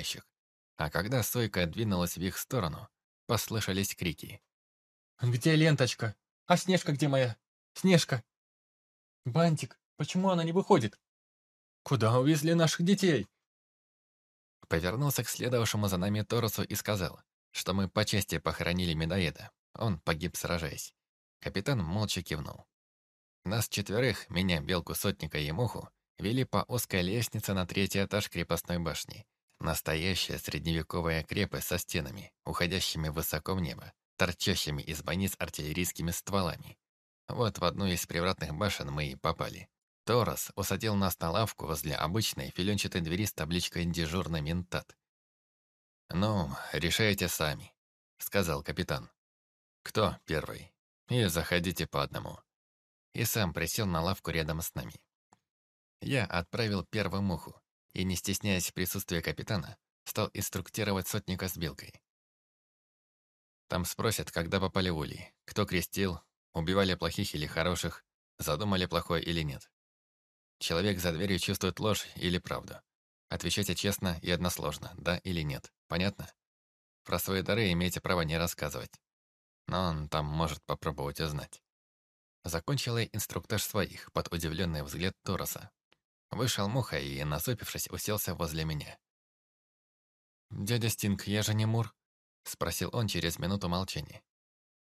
проверяющих. А когда Сойка двинулась в их сторону, послышались крики. «Где ленточка? А Снежка где моя? Снежка! Бантик, почему она не выходит? Куда увезли наших детей?» Повернулся к следовавшему за нами Торосу и сказал, что мы по чести похоронили медоеда. Он погиб, сражаясь. Капитан молча кивнул. Нас четверых, меня, Белку, Сотника и Муху, вели по узкой лестнице на третий этаж крепостной башни. Настоящая средневековая крепость со стенами, уходящими высоко в небо, торчащими из бойниц артиллерийскими стволами. Вот в одну из привратных башен мы и попали. Торос усадил нас на лавку возле обычной филенчатой двери с табличкой «Дежурный ментат». «Ну, решайте сами», — сказал капитан. «Кто первый? И заходите по одному». И сам присел на лавку рядом с нами. Я отправил первую муху и, не стесняясь присутствия капитана, стал инструктировать сотника с белкой. Там спросят, когда попали в улей, кто крестил, убивали плохих или хороших, задумали плохое или нет. Человек за дверью чувствует ложь или правду. Отвечайте честно и односложно, да или нет. Понятно? Про свои дары имеете право не рассказывать. Но он там может попробовать узнать. Закончила инструктаж своих под удивленный взгляд Тороса. Вышел Муха и, насупившись, уселся возле меня. «Дядя Стинг, я же не Мур?» — спросил он через минуту молчания.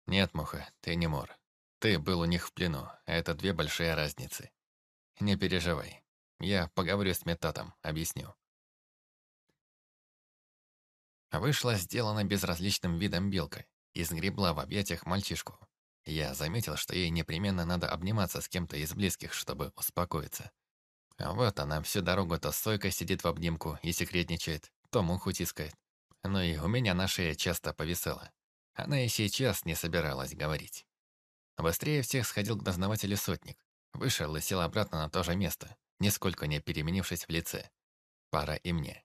«Нет, Муха, ты не Мур. Ты был у них в плену, а это две большие разницы. Не переживай. Я поговорю с Метатом, объясню». Вышла сделана безразличным видом белка и сгребла в объятиях мальчишку. Я заметил, что ей непременно надо обниматься с кем-то из близких, чтобы успокоиться. А вот она всю дорогу то стойко сидит в обнимку и секретничает, то муху тискает. Ну и у меня на шее часто повисела. Она и сейчас не собиралась говорить. Быстрее всех сходил к дознавателю сотник. Вышел и сел обратно на то же место, нисколько не переменившись в лице. Пара и мне.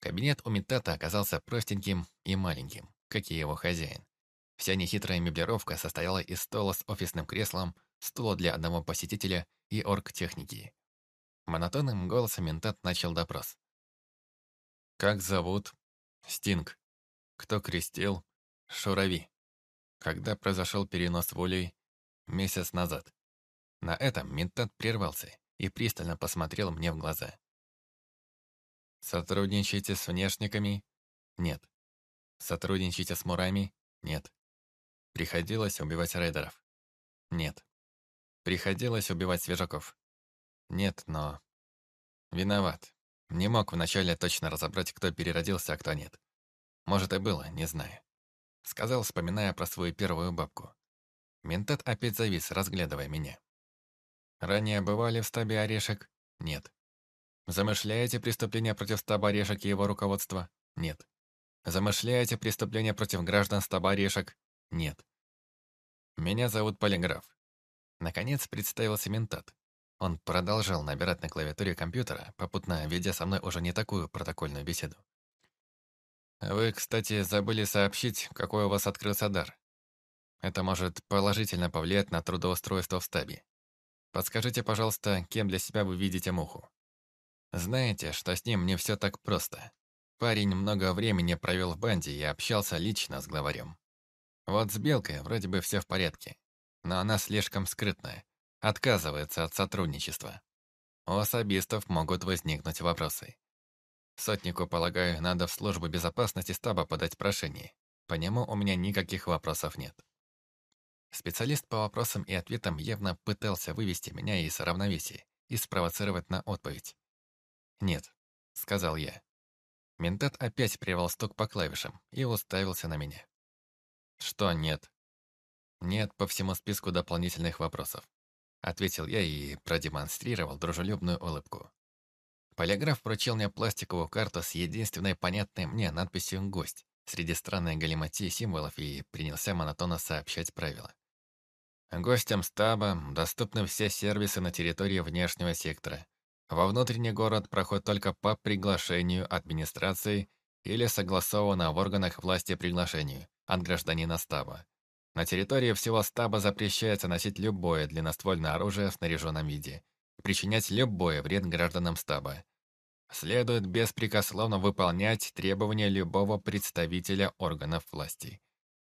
Кабинет у Митата оказался простеньким и маленьким, как и его хозяин. Вся нехитрая меблировка состояла из стола с офисным креслом, стула для одного посетителя и оргтехники. Монотонным голосом ментат начал допрос. «Как зовут?» «Стинг». «Кто крестил?» «Шурави». Когда произошел перенос волей? Месяц назад. На этом ментат прервался и пристально посмотрел мне в глаза. «Сотрудничаете с внешниками?» «Нет». «Сотрудничаете с мурами?» «Нет». «Приходилось убивать рейдеров?» «Нет». «Приходилось убивать свежаков?» Нет, но... Виноват. Не мог вначале точно разобрать, кто переродился, а кто нет. Может и было, не знаю. Сказал, вспоминая про свою первую бабку. Ментат опять завис, разглядывая меня. Ранее бывали в стабе Орешек? Нет. Замышляете преступление против стаба Орешек и его руководства? Нет. Замышляете преступление против граждан стаба Орешек? Нет. Меня зовут Полиграф. Наконец представился ментат. Он продолжал набирать на клавиатуре компьютера, попутно ведя со мной уже не такую протокольную беседу. «Вы, кстати, забыли сообщить, какой у вас открылся дар. Это может положительно повлиять на трудоустройство в стабе. Подскажите, пожалуйста, кем для себя вы видите муху? Знаете, что с ним не все так просто. Парень много времени провел в банде и общался лично с главарем. Вот с Белкой вроде бы все в порядке, но она слишком скрытная, отказывается от сотрудничества. У особистов могут возникнуть вопросы. Сотнику, полагаю, надо в службу безопасности стаба подать прошение. По нему у меня никаких вопросов нет. Специалист по вопросам и ответам явно пытался вывести меня из равновесия и спровоцировать на отповедь. «Нет», — сказал я. Ментат опять привел стук по клавишам и уставился на меня. «Что нет?» «Нет по всему списку дополнительных вопросов ответил я и продемонстрировал дружелюбную улыбку. Полиграф вручил мне пластиковую карту с единственной понятной мне надписью «Гость» среди странной галиматии символов и принялся монотонно сообщать правила. Гостям стаба доступны все сервисы на территории внешнего сектора. Во внутренний город проход только по приглашению администрации или согласованно в органах власти приглашению от гражданина стаба. На территории всего стаба запрещается носить любое длинноствольное оружие в снаряженном виде, причинять любой вред гражданам стаба. следует беспрекословно выполнять требования любого представителя органов власти.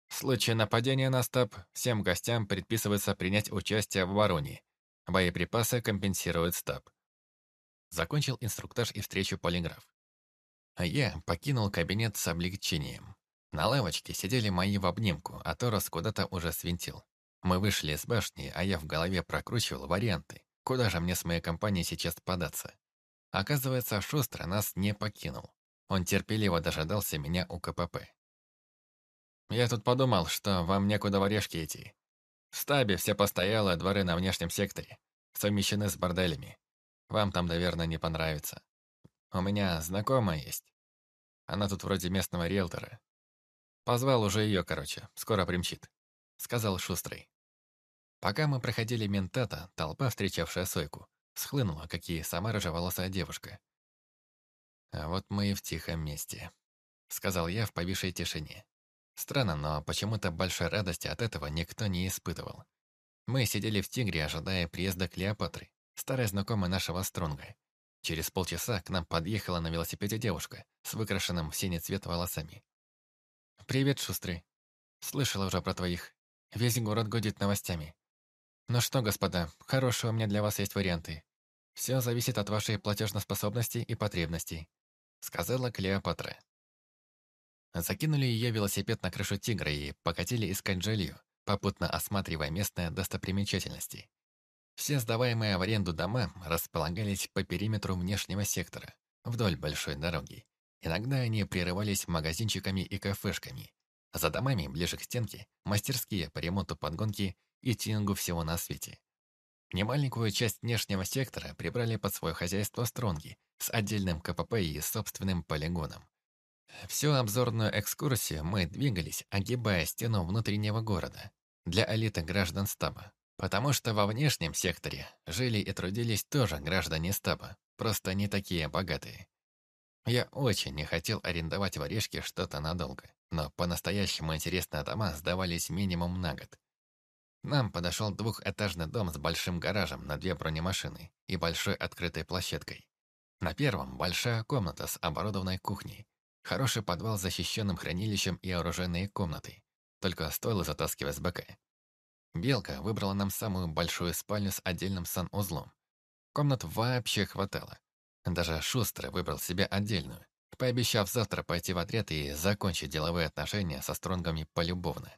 В случае нападения на стаб, всем гостям предписывается принять участие в обороне. Боеприпасы компенсирует стаб. Закончил инструктаж и встречу полиграф. А я покинул кабинет с облегчением. На лавочке сидели мои в обнимку, а Торос куда-то уже свинтил. Мы вышли из башни, а я в голове прокручивал варианты. Куда же мне с моей компанией сейчас податься? Оказывается, Шустро нас не покинул. Он терпеливо дожидался меня у КПП. Я тут подумал, что вам некуда в орешки идти. В стабе все постоялые дворы на внешнем секторе, совмещены с борделями. Вам там, наверное, не понравится. У меня знакомая есть. Она тут вроде местного риэлтора. Позвал уже ее, короче, скоро примчит. Сказал Шустрый. Пока мы проходили ментата, толпа, встречавшая Сойку, схлынула, как и сама рыжеволосая девушка. «А вот мы и в тихом месте», — сказал я в повисшей тишине. Странно, но почему-то большой радости от этого никто не испытывал. Мы сидели в «Тигре», ожидая приезда Клеопатры, старой знакомой нашего Стронга. Через полчаса к нам подъехала на велосипеде девушка с выкрашенным в синий цвет волосами. «Привет, Шустрый. Слышала уже про твоих. Весь город гудит новостями. Ну что, господа, хорошие у меня для вас есть варианты. Все зависит от вашей платежноспособности и потребностей», сказала Клеопатра. Закинули ее велосипед на крышу тигра и покатили искать жилье, попутно осматривая местные достопримечательности. Все сдаваемые в аренду дома располагались по периметру внешнего сектора, вдоль большой дороги. Иногда они прерывались магазинчиками и кафешками. За домами, ближе к стенке, мастерские по ремонту подгонки и тюнингу всего на свете. Немаленькую часть внешнего сектора прибрали под свое хозяйство стронги с отдельным КПП и собственным полигоном. Всю обзорную экскурсию мы двигались, огибая стену внутреннего города для элиты граждан стаба. Потому что во внешнем секторе жили и трудились тоже граждане стаба, просто не такие богатые. Я очень не хотел арендовать в Орешке что-то надолго, но по-настоящему интересные дома сдавались минимум на год. Нам подошел двухэтажный дом с большим гаражем на две бронемашины и большой открытой площадкой. На первом большая комната с оборудованной кухней, Хороший подвал с защищенным хранилищем и оружейные комнаты. Только стоило затаскивать с БК. Белка выбрала нам самую большую спальню с отдельным санузлом. Комнат вообще хватало. Даже Шустрый выбрал себе отдельную, пообещав завтра пойти в отряд и закончить деловые отношения со стронгами полюбовно.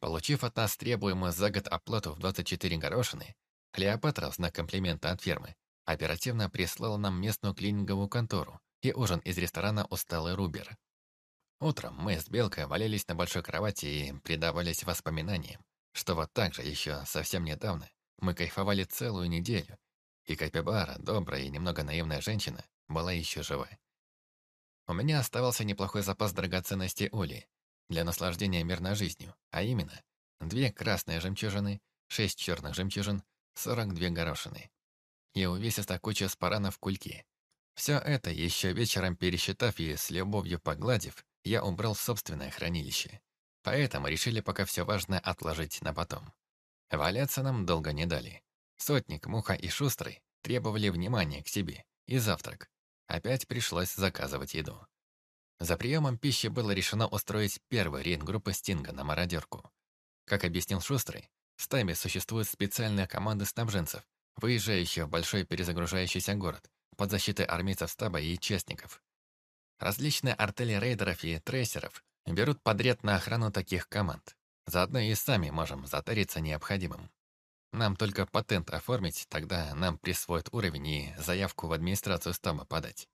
Получив от нас требуемую за год оплату в 24 горошины, Клеопатра, в знак комплимента от фирмы, оперативно прислала нам местную клининговую контору, и ужин из ресторана «Усталый Рубер». Утром мы с Белкой валялись на большой кровати и предавались воспоминаниям, что вот так же еще совсем недавно мы кайфовали целую неделю, и Капибара, добрая и немного наивная женщина, была еще жива. У меня оставался неплохой запас драгоценностей Оли для наслаждения мирной жизнью, а именно две красные жемчужины, шесть черных жемчужин, сорок две горошины и увесистая куча спаранов кульки, все это, еще вечером пересчитав и с любовью погладив, я убрал в собственное хранилище. Поэтому решили пока все важное отложить на потом. Валяться нам долго не дали. Сотник, Муха и Шустрый требовали внимания к себе и завтрак. Опять пришлось заказывать еду. За приемом пищи было решено устроить первый рейд группы Стинга на мародерку. Как объяснил Шустрый, в стабе существуют специальные команды снабженцев, выезжающие в большой перезагружающийся город, под защитой армейцев стаба и честников. Различные артели рейдеров и трейсеров берут подряд на охрану таких команд. Заодно и сами можем затариться необходимым. Нам только патент оформить, тогда нам присвоят уровень и заявку в администрацию стаба подать.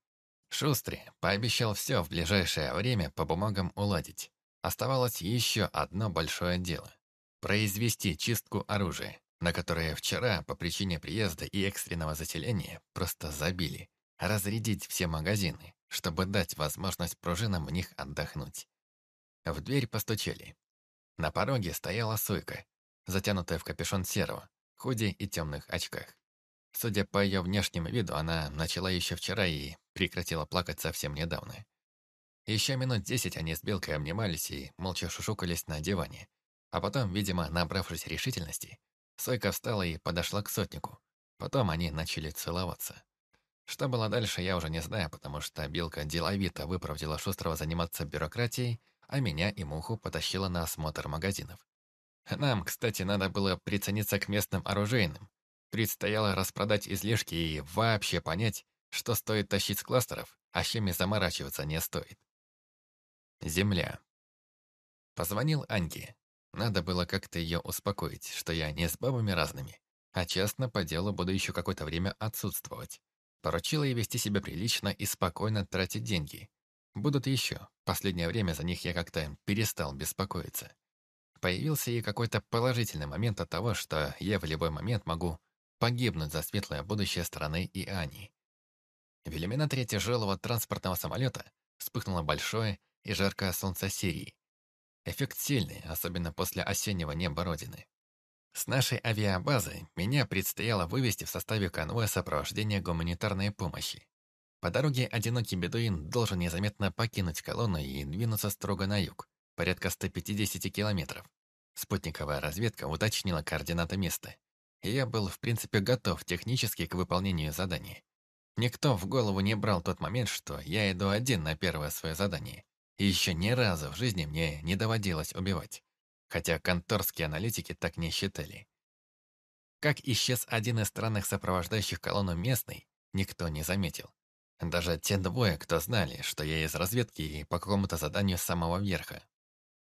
Шустрый пообещал все в ближайшее время по бумагам уладить. Оставалось еще одно большое дело – произвести чистку оружия на которые вчера по причине приезда и экстренного заселения просто забили, разрядить все магазины, чтобы дать возможность пружинам в них отдохнуть. В дверь постучали. На пороге стояла Сойка, затянутая в капюшон серого, худи и темных очках. Судя по ее внешнему виду, она начала еще вчера и прекратила плакать совсем недавно. Еще минут десять они с Белкой обнимались и молча шушукались на диване. А потом, видимо, набравшись решительности, Сойка встала и подошла к сотнику. Потом они начали целоваться. Что было дальше, я уже не знаю, потому что Билка деловито выправдила Шустрого заниматься бюрократией, а меня и Муху потащила на осмотр магазинов. Нам, кстати, надо было прицениться к местным оружейным. Предстояло распродать излишки и вообще понять, что стоит тащить с кластеров, а чем и заморачиваться не стоит. Земля. Позвонил Аньке. Надо было как-то ее успокоить, что я не с бабами разными, а честно по делу буду еще какое-то время отсутствовать. Поручила ей вести себя прилично и спокойно тратить деньги. Будут еще. Последнее время за них я как-то перестал беспокоиться. Появился и какой-то положительный момент от того, что я в любой момент могу погибнуть за светлое будущее страны и Ани. В иллюминаторе тяжелого транспортного самолета вспыхнуло большое и жаркое солнце Сирии. Эффект сильный, особенно после осеннего неба Родины. С нашей авиабазы меня предстояло вывести в составе конвоя сопровождения гуманитарной помощи. По дороге одинокий бедуин должен незаметно покинуть колонну и двинуться строго на юг, порядка 150 километров. Спутниковая разведка уточнила координаты места. И я был, в принципе, готов технически к выполнению задания. Никто в голову не брал тот момент, что я иду один на первое свое задание. И еще ни разу в жизни мне не доводилось убивать хотя конторские аналитики так не считали. Как исчез один из странных сопровождающих колонну местный, никто не заметил. Даже те двое, кто знали, что я из разведки и по какому-то заданию самого верха.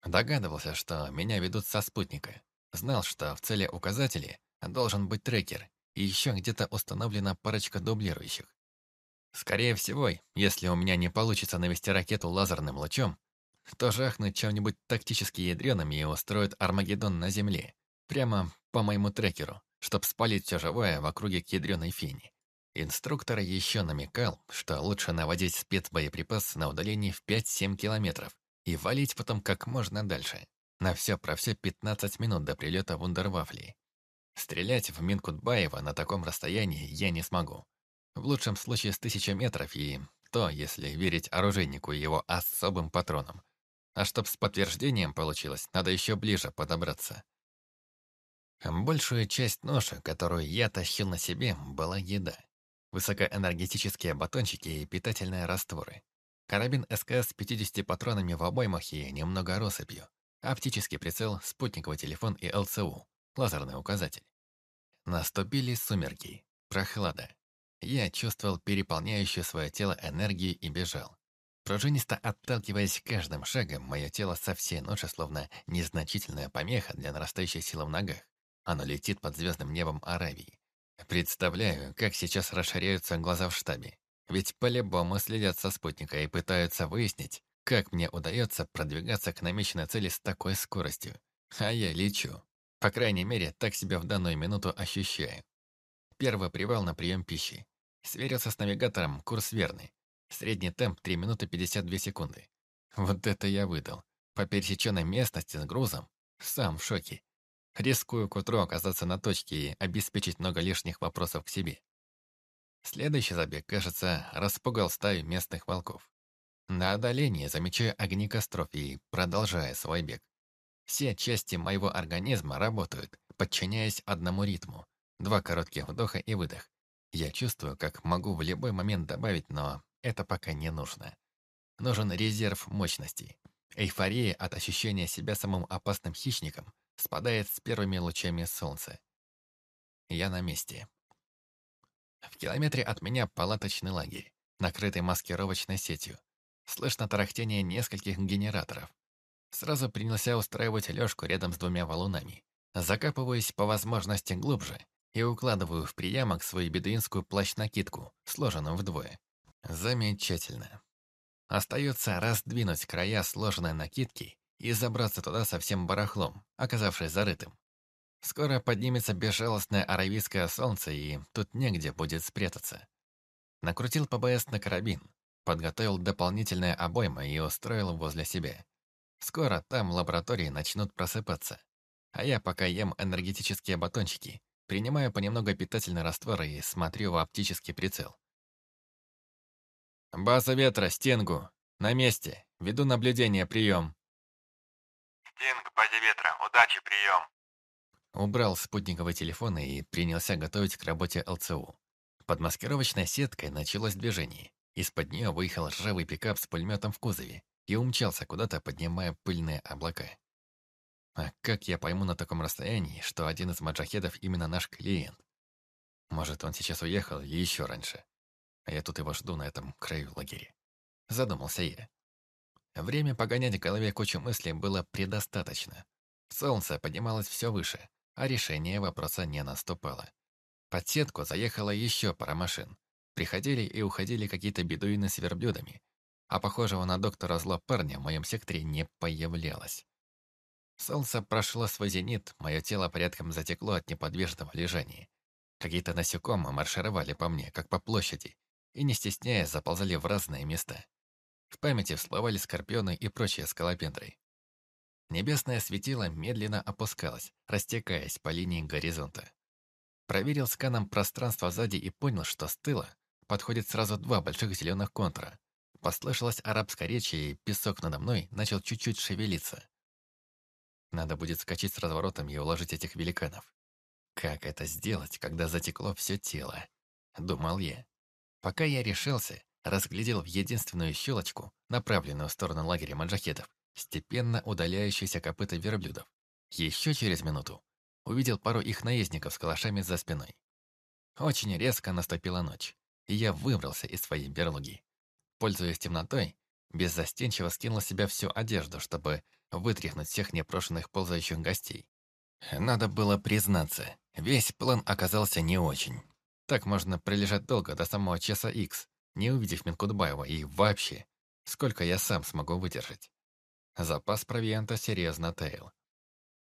Догадывался, что меня ведут со спутника. Знал, что в цели указателей должен быть трекер, и еще где-то установлена парочка дублирующих. Скорее всего, если у меня не получится навести ракету лазерным лучом, то жахнуть чем-нибудь тактически ядреным и устроят Армагеддон на Земле, прямо по моему трекеру, чтоб спалить все живое в округе к ядреной фени. Инструктор еще намекал, что лучше наводить спецбоеприпас на удалении в 5-7 километров и валить потом как можно дальше. На все про все 15 минут до прилета вундервафли. Стрелять в Минкутбаева на таком расстоянии я не смогу. В лучшем случае с тысячи метров и то, если верить оружейнику и его особым патронам. А чтоб с подтверждением получилось, надо еще ближе подобраться. Большую часть ноши, которую я тащил на себе, была еда. Высокоэнергетические батончики и питательные растворы. Карабин СКС с 50 патронами в обоймах и немного россыпью. Оптический прицел, спутниковый телефон и ЛЦУ. Лазерный указатель. Наступили сумерки. Прохлада. Я чувствовал переполняющую свое тело энергию и бежал. Пружинисто отталкиваясь каждым шагом, мое тело со всей ночи словно незначительная помеха для нарастающей силы в ногах. Оно летит под звездным небом Аравии. Представляю, как сейчас расширяются глаза в штабе. Ведь по-любому следят со спутника и пытаются выяснить, как мне удается продвигаться к намеченной цели с такой скоростью. А я лечу. По крайней мере, так себя в данную минуту ощущаю. Первый привал на прием пищи. Сверился с навигатором, курс верный. Средний темп 3 минуты 52 секунды. Вот это я выдал. По пересеченной местности с грузом. Сам в шоке. Рискую к утру оказаться на точке и обеспечить много лишних вопросов к себе. Следующий забег, кажется, распугал стаю местных волков. На одолении замечаю огни костров и продолжаю свой бег. Все части моего организма работают, подчиняясь одному ритму. Два коротких вдоха и выдох. Я чувствую, как могу в любой момент добавить, но это пока не нужно. Нужен резерв мощности. Эйфория от ощущения себя самым опасным хищником спадает с первыми лучами солнца. Я на месте. В километре от меня палаточный лагерь, накрытый маскировочной сетью. Слышно тарахтение нескольких генераторов. Сразу принялся устраивать лёжку рядом с двумя валунами. Закапываюсь по возможности глубже и укладываю в приямок свою бедуинскую плащ-накидку, сложенную вдвое. Замечательно. Остается раздвинуть края сложенной накидки и забраться туда со всем барахлом, оказавшись зарытым. Скоро поднимется безжалостное аравийское солнце, и тут негде будет спрятаться. Накрутил ПБС на карабин, подготовил дополнительное обойма и устроил возле себя. Скоро там лаборатории начнут просыпаться. А я пока ем энергетические батончики, принимаю понемногу питательный раствор и смотрю в оптический прицел. «База ветра, Стенгу. На месте. Веду наблюдение, прием». «Стинг, базе ветра. Удачи, прием». Убрал спутниковый телефон и принялся готовить к работе ЛЦУ. Под маскировочной сеткой началось движение. Из-под нее выехал ржавый пикап с пулеметом в кузове и умчался куда-то, поднимая пыльные облака. А как я пойму на таком расстоянии, что один из маджахедов именно наш клиент? Может, он сейчас уехал или еще раньше? А я тут его жду на этом краю лагеря. Задумался я. Время погонять в голове кучу мыслей было предостаточно. Солнце поднималось все выше, а решение вопроса не наступало. Под сетку заехала еще пара машин. Приходили и уходили какие-то бедуины с верблюдами, а похожего на доктора зла парня в моем секторе не появлялось. Солнце прошло свой зенит, мое тело порядком затекло от неподвижного лежания. Какие-то насекомые маршировали по мне, как по площади, и, не стесняясь, заползали в разные места. В памяти всплывали скорпионы и прочие скалопендры. Небесное светило медленно опускалось, растекаясь по линии горизонта. Проверил сканом пространство сзади и понял, что с тыла подходит сразу два больших зеленых контура. Послышалась арабская речь, и песок надо мной начал чуть-чуть шевелиться. Надо будет скачать с разворотом и уложить этих великанов. Как это сделать, когда затекло все тело? Думал я. Пока я решился, разглядел в единственную щелочку, направленную в сторону лагеря маджахедов, степенно удаляющиеся копыта верблюдов. Еще через минуту увидел пару их наездников с калашами за спиной. Очень резко наступила ночь, и я выбрался из своей берлоги. Пользуясь темнотой, беззастенчиво скинул с себя всю одежду, чтобы вытряхнуть всех непрошенных ползающих гостей. Надо было признаться, весь план оказался не очень. Так можно пролежать долго, до самого часа Икс, не увидев Минкудбаева, и вообще, сколько я сам смогу выдержать. Запас провианта серьезно таял.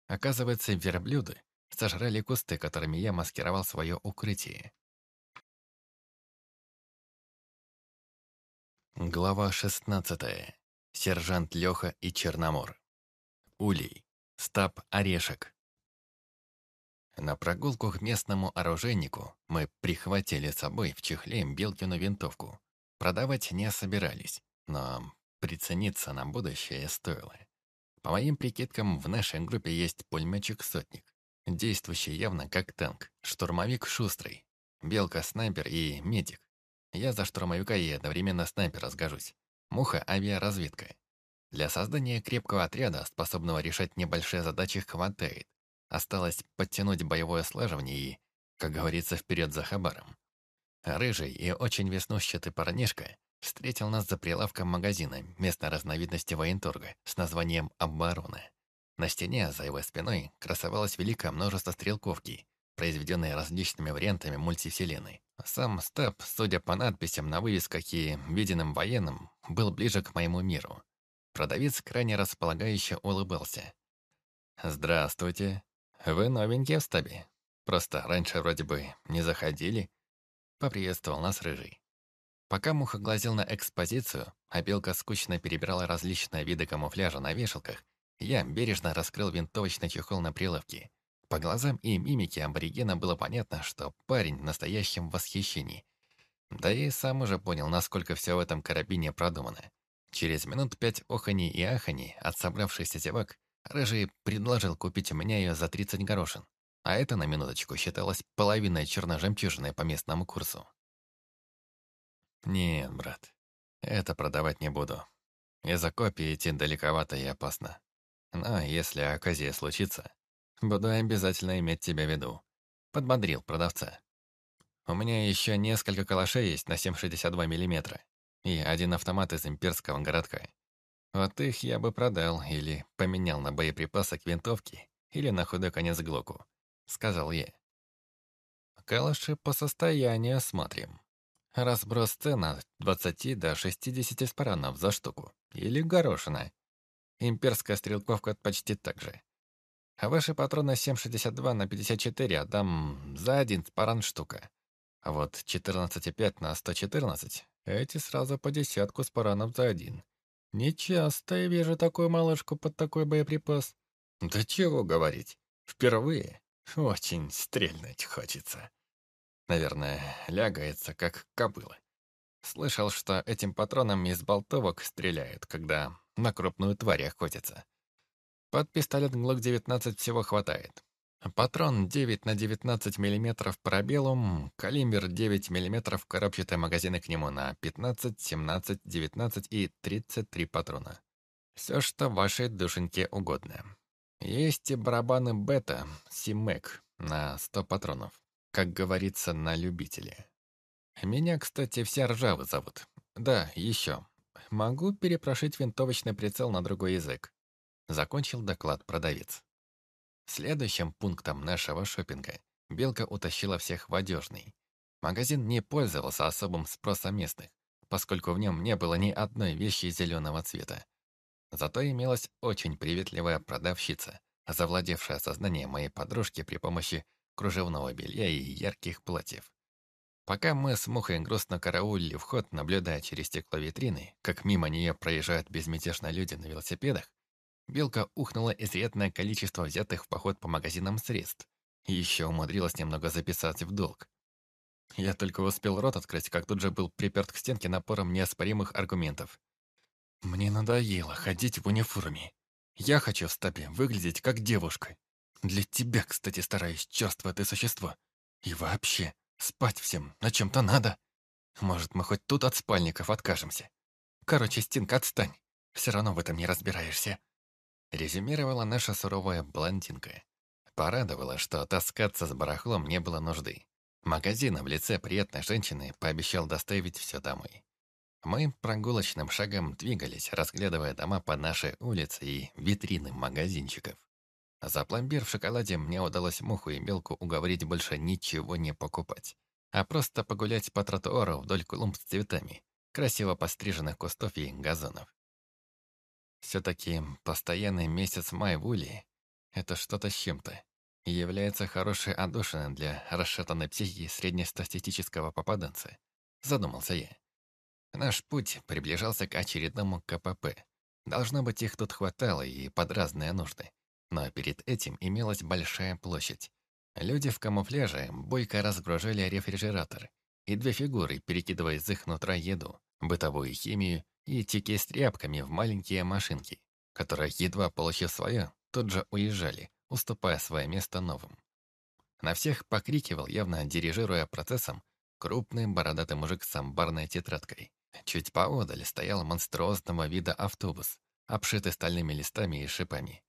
Оказывается, верблюды сожрали кусты, которыми я маскировал свое укрытие. Глава 16. Сержант Леха и Черномор. Улей. Стаб Орешек. На прогулку к местному оружейнику мы прихватили с собой в чехле Белкину винтовку. Продавать не собирались, но прицениться на будущее стоило. По моим прикидкам, в нашей группе есть пулеметчик-сотник, действующий явно как танк, штурмовик шустрый, белка-снайпер и медик. Я за штурмовика и одновременно снайпера сгожусь. Муха — авиаразведка. Для создания крепкого отряда, способного решать небольшие задачи, хватает. Осталось подтянуть боевое слаживание и, как говорится, вперед за хабаром. Рыжий и очень веснущатый парнишка встретил нас за прилавком магазина местной разновидности военторга с названием «Оборона». На стене за его спиной красовалось великое множество стрелковки, произведенные различными вариантами мультивселенной. Сам стаб, судя по надписям на вывесках и виденным военным, был ближе к моему миру. Продавец крайне располагающе улыбался. «Здравствуйте. Вы новенькие в стабе. Просто раньше вроде бы не заходили». Поприветствовал нас Рыжий. Пока Муха глазел на экспозицию, а Белка скучно перебирала различные виды камуфляжа на вешалках, я бережно раскрыл винтовочный чехол на прилавке. По глазам и мимике аборигена было понятно, что парень в настоящем восхищении. Да и сам уже понял, насколько все в этом карабине продумано. Через минут пять охани и ахани от собравшихся зевак Рыжий предложил купить у меня ее за 30 горошин. А это, на минуточку, считалось половиной черножемчужины по местному курсу. «Нет, брат, это продавать не буду. Из-за копии идти далековато и опасно. Но если оказия случится, буду обязательно иметь тебя в виду», — подбодрил продавца. «У меня еще несколько калашей есть на 7,62 мм и один автомат из имперского городка. Вот их я бы продал или поменял на боеприпасы к винтовке или на худой конец глоку», — сказал я. «Калаши по состоянию смотрим». Разброс цен от 20 до 60 спаранов за штуку. Или горошина. Имперская стрелковка почти так же. А ваши патроны 7,62 на 54 отдам за один спаран штука. А вот 14,5 на 114 — эти сразу по десятку спаранов за один. Нечасто я вижу такую малышку под такой боеприпас. Да чего говорить, впервые очень стрельнуть хочется. Наверное, лягается, как кобыла. Слышал, что этим патроном из болтовок стреляют, когда на крупную тварь охотятся. Под пистолет ГЛОК-19 всего хватает. Патрон 9 на 19 мм пробелум, калибр 9 мм, коробчатые магазины к нему на 15, 17, 19 и 33 патрона. Все, что вашей душеньке угодно. Есть и барабаны бета, Симек, на 100 патронов. Как говорится, на любителя. Меня, кстати, все ржавы зовут. Да, еще. Могу перепрошить винтовочный прицел на другой язык. Закончил доклад продавец. Следующим пунктом нашего шопинга Белка утащила всех в одежный. Магазин не пользовался особым спросом местных, поскольку в нем не было ни одной вещи зеленого цвета. Зато имелась очень приветливая продавщица, завладевшая сознанием моей подружки при помощи кружевного белья и ярких платьев. Пока мы с Мухой грустно караулили вход, наблюдая через стекло витрины, как мимо нее проезжают безмятежно люди на велосипедах, Белка ухнула изрядное количество взятых в поход по магазинам средств. И еще умудрилась немного записать в долг. Я только успел рот открыть, как тут же был приперт к стенке напором неоспоримых аргументов. «Мне надоело ходить в униформе. Я хочу в стабе выглядеть как девушка. Для тебя, кстати, стараюсь, черствое ты существо. И вообще, спать всем на чем-то надо. Может, мы хоть тут от спальников откажемся? Короче, Стинг, отстань. Все равно в этом не разбираешься. Резюмировала наша суровая блондинка. Порадовала, что таскаться с барахлом не было нужды. Магазин в лице приятной женщины пообещал доставить все домой. Мы прогулочным шагом двигались, разглядывая дома по нашей улице и витрины магазинчиков. За пломбир в шоколаде мне удалось муху и белку уговорить больше ничего не покупать, а просто погулять по тротуару вдоль клумб с цветами, красиво постриженных кустов и газонов. Все-таки постоянный месяц май в Уле — это что-то с чем-то и является хорошей отдушиной для расшатанной психики среднестатистического попаданца, задумался я. Наш путь приближался к очередному КПП. Должно быть, их тут хватало и под разные нужды. Но перед этим имелась большая площадь. Люди в камуфляже бойко разгружали рефрижератор, и две фигуры, перекидывая из их нутра еду, бытовую химию и тики с тряпками в маленькие машинки, которые, едва получив свое, тут же уезжали, уступая свое место новым. На всех покрикивал, явно дирижируя процессом, крупный бородатый мужик с амбарной тетрадкой. Чуть поодаль стоял монструозного вида автобус, обшитый стальными листами и шипами.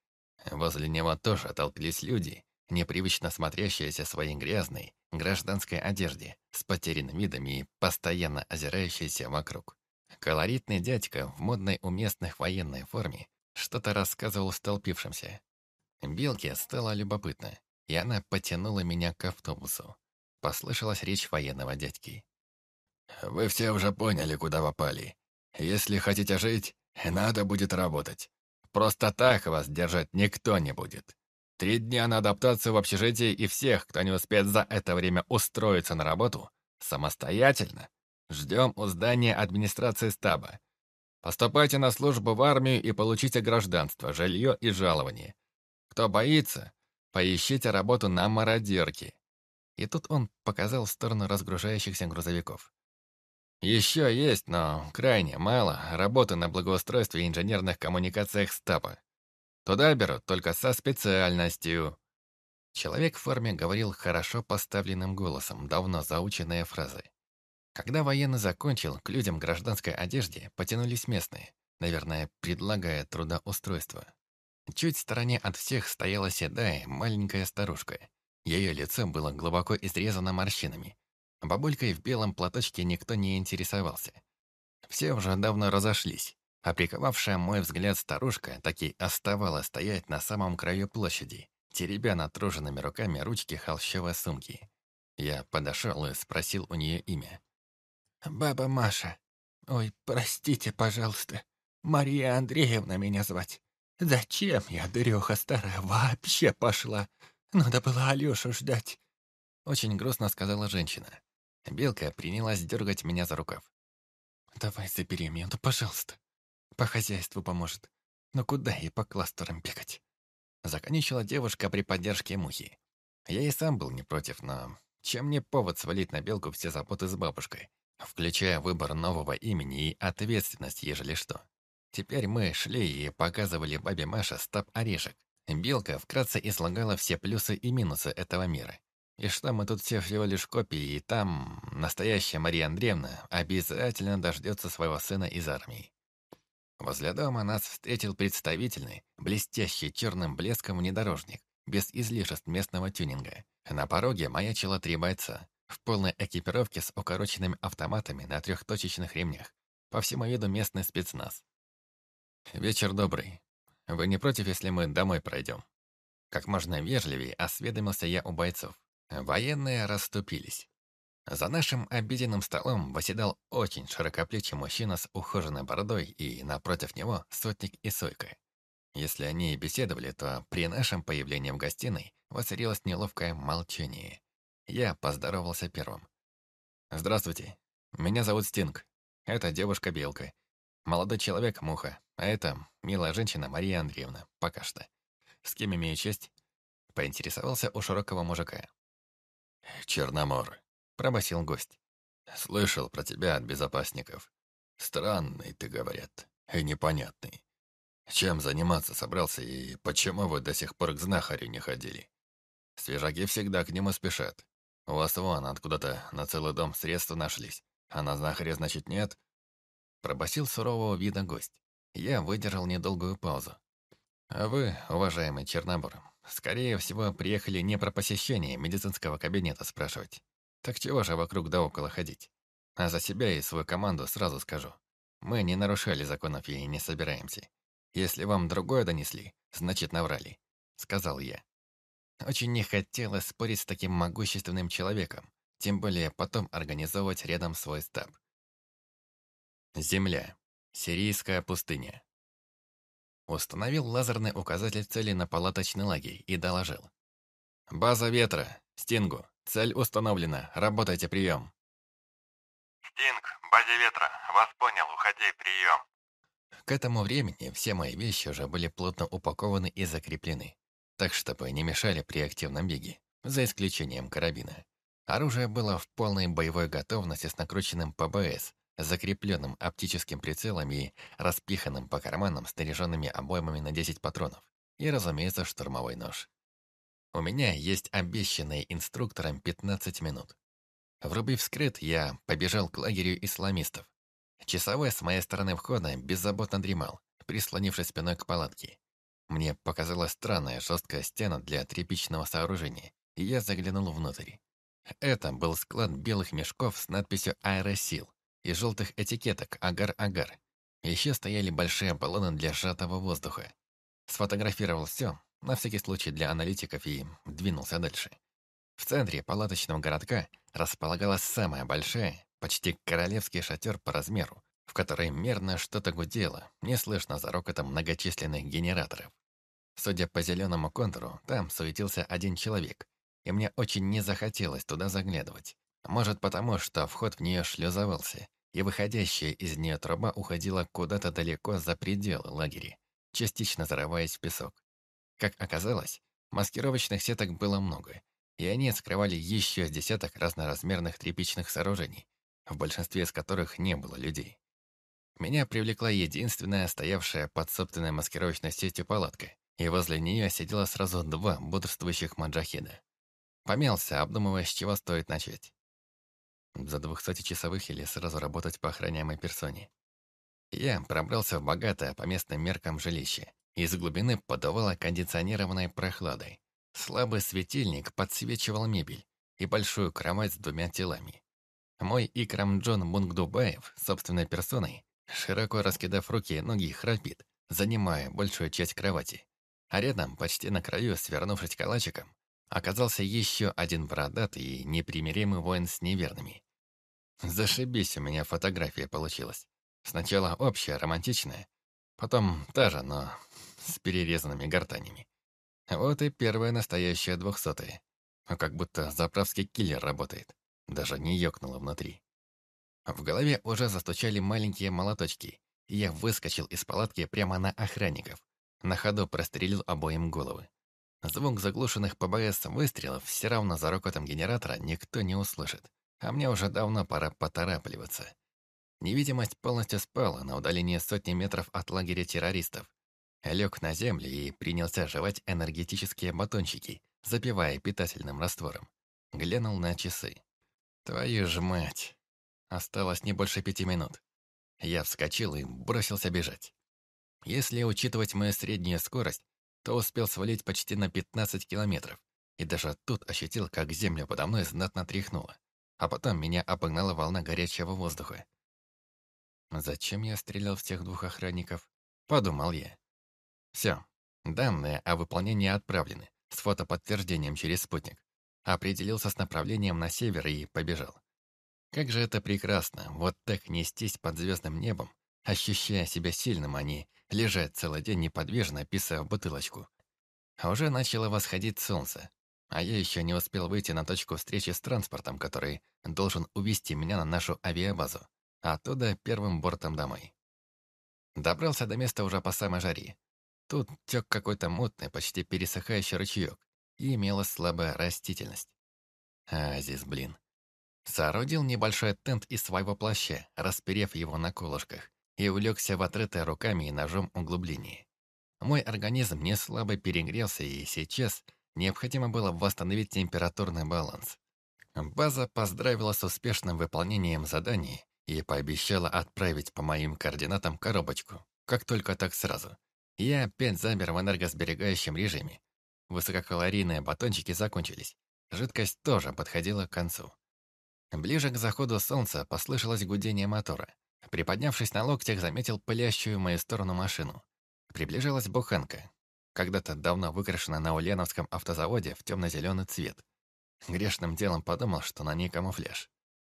Возле него тоже толпились люди, непривычно смотрящиеся своей грязной, гражданской одежде, с потерянным видом и постоянно озирающиеся вокруг. Колоритный дядька в модной у местных военной форме что-то рассказывал столпившимся. Белке стало любопытно, и она потянула меня к автобусу. Послышалась речь военного дядьки. «Вы все уже поняли, куда попали. Если хотите жить, надо будет работать. Просто так вас держать никто не будет. Три дня на адаптацию в общежитии и всех, кто не успеет за это время устроиться на работу, самостоятельно Ждем у здания администрации стаба. Поступайте на службу в армию и получите гражданство, жилье и жалование. Кто боится, поищите работу на мародерке. И тут он показал в сторону разгружающихся грузовиков. Еще есть, но крайне мало, работы на благоустройстве и инженерных коммуникациях стаба. Туда берут только со специальностью. Человек в форме говорил хорошо поставленным голосом, давно заученные фразы. Когда военный закончил, к людям гражданской одежде потянулись местные, наверное, предлагая трудоустройство. Чуть в стороне от всех стояла седая, маленькая старушка. Ее лицо было глубоко изрезано морщинами. Бабулькой в белом платочке никто не интересовался. Все уже давно разошлись, а приковавшая мой взгляд старушка таки оставалась стоять на самом краю площади, теребя натруженными руками ручки холщовой сумки. Я подошел и спросил у нее имя. «Баба Маша. Ой, простите, пожалуйста. Мария Андреевна меня звать. Зачем я, дыреха старая, вообще пошла? Надо было Алёшу ждать». Очень грустно сказала женщина. Белка принялась дергать меня за рукав. «Давай забери меня, ну, пожалуйста. По хозяйству поможет. Но куда ей по кластерам бегать?» Закончила девушка при поддержке мухи. Я и сам был не против, но чем мне повод свалить на Белку все заботы с бабушкой? включая выбор нового имени и ответственность, ежели что. Теперь мы шли и показывали бабе Маше стаб-орешек, Белка вкратце излагала все плюсы и минусы этого мира. И что мы тут все всего лишь копии, и там настоящая Мария Андреевна обязательно дождется своего сына из армии. Возле дома нас встретил представительный, блестящий черным блеском внедорожник, без излишеств местного тюнинга. На пороге маячило три бойца, в полной экипировке с укороченными автоматами на трехточечных ремнях. По всему виду местный спецназ. «Вечер добрый. Вы не против, если мы домой пройдем?» Как можно вежливее осведомился я у бойцов. Военные расступились. За нашим обеденным столом восседал очень широкоплечий мужчина с ухоженной бородой и, напротив него, сотник и сойка. Если они и беседовали, то при нашем появлении в гостиной воцарилось неловкое молчание. Я поздоровался первым. «Здравствуйте. Меня зовут Стинг. Это девушка-белка. Молодой человек — Муха. А это милая женщина Мария Андреевна. Пока что. С кем имею честь?» Поинтересовался у широкого мужика. «Черномор», пробасил гость. «Слышал про тебя от безопасников. Странный, ты, говорят, и непонятный. Чем заниматься собрался и почему вы до сих пор к знахарю не ходили? Свежаки всегда к нему спешат. У вас вон откуда-то на целый дом средства нашлись, а на знахаре, значит, нет?» Пробасил сурового вида гость. Я выдержал недолгую паузу. «А вы, уважаемый Чернобор, скорее всего, приехали не про посещение медицинского кабинета спрашивать. Так чего же вокруг да около ходить? А за себя и свою команду сразу скажу. Мы не нарушали законов и не собираемся. Если вам другое донесли, значит наврали», — сказал я. Очень не хотелось спорить с таким могущественным человеком, тем более потом организовывать рядом свой стаб. Земля. Сирийская пустыня. Установил лазерный указатель цели на палаточный лагерь и доложил. «База ветра. Стингу. Цель установлена. Работайте, прием. Стинг, базе ветра. Вас понял, уходи, прием. К этому времени все мои вещи уже были плотно упакованы и закреплены, так чтобы не мешали при активном беге, за исключением карабина. Оружие было в полной боевой готовности с накрученным ПБС, закрепленным оптическим прицелом и распиханным по карманам снаряженными обоймами на 10 патронов. И, разумеется, штурмовой нож. У меня есть обещанные инструктором 15 минут. Врубив скрыт, я побежал к лагерю исламистов. Часовой с моей стороны входа беззаботно дремал, прислонившись спиной к палатке. Мне показалась странная жесткая стена для тряпичного сооружения, и я заглянул внутрь. Это был склад белых мешков с надписью «Аэросил» и желтых этикеток «Агар-Агар». Еще стояли большие баллоны для сжатого воздуха. Сфотографировал все, на всякий случай для аналитиков, и двинулся дальше. В центре палаточного городка располагалась самая большая, почти королевский шатер по размеру, в которой мерно что-то гудело, не слышно за рокотом многочисленных генераторов. Судя по зеленому контуру, там суетился один человек, и мне очень не захотелось туда заглядывать. Может потому, что вход в нее шлюзовался, и выходящая из нее труба уходила куда-то далеко за пределы лагеря, частично зарываясь в песок. Как оказалось, маскировочных сеток было много, и они скрывали еще с десяток разноразмерных тряпичных сооружений, в большинстве из которых не было людей. Меня привлекла единственная стоявшая под собственной маскировочной сетью палатка, и возле нее сидело сразу два бодрствующих маджахида. Помялся, обдумывая, с чего стоит начать. За двухсотичасовых или сразу работать по охраняемой персоне. Я пробрался в богатое по местным меркам жилище, из глубины подавало кондиционированной прохладой. Слабый светильник подсвечивал мебель и большую кровать с двумя телами. Мой икрам Джон Бунгдубаев, собственной персоной, широко раскидав руки и ноги, храпит, занимая большую часть кровати. А рядом, почти на краю, свернувшись калачиком, оказался еще один бородатый и непримиримый воин с неверными. Зашибись у меня фотография получилась. Сначала общая, романтичная, потом та же, но с перерезанными гортанями. Вот и первая настоящая двухсотая. А как будто заправский киллер работает. Даже не ёкнуло внутри. В голове уже застучали маленькие молоточки, и я выскочил из палатки прямо на охранников. На ходу прострелил обоим головы. Звук заглушенных ПБС выстрелов все равно за рокотом генератора никто не услышит, а мне уже давно пора поторапливаться. Невидимость полностью спала на удалении сотни метров от лагеря террористов, Лег на землю и принялся жевать энергетические батончики, запивая питательным раствором. Глянул на часы. Твою ж мать. Осталось не больше пяти минут. Я вскочил и бросился бежать. Если учитывать мою среднюю скорость, то успел свалить почти на 15 километров, и даже тут ощутил, как земля подо мной знатно тряхнула, а потом меня обогнала волна горячего воздуха. Зачем я стрелял в тех двух охранников? Подумал я. Все, данные о выполнении отправлены, с фотоподтверждением через спутник. Определился с направлением на север и побежал. Как же это прекрасно, вот так нестись под звездным небом, ощущая себя сильным, не лежать целый день неподвижно, писая в бутылочку. А уже начало восходить солнце, а я еще не успел выйти на точку встречи с транспортом, который должен увезти меня на нашу авиабазу, а оттуда первым бортом домой. Добрался до места уже по самой жаре. Тут тек какой-то мутный, почти пересыхающий ручеек, и имела слабая растительность. Азис, блин. Соорудил небольшой тент из своего плаща, расперев его на колышках, и улегся в отрытое руками и ножом углубление. Мой организм не слабо перегрелся, и сейчас необходимо было восстановить температурный баланс. База поздравила с успешным выполнением заданий и пообещала отправить по моим координатам коробочку, как только так сразу. Я опять замер в энергосберегающем режиме. Высококалорийные батончики закончились. Жидкость тоже подходила к концу. Ближе к заходу солнца послышалось гудение мотора. Приподнявшись на локтях, заметил пылящую в мою сторону машину. Приближалась буханка, когда-то давно выкрашена на Ульяновском автозаводе в темно-зеленый цвет. Грешным делом подумал, что на ней камуфляж.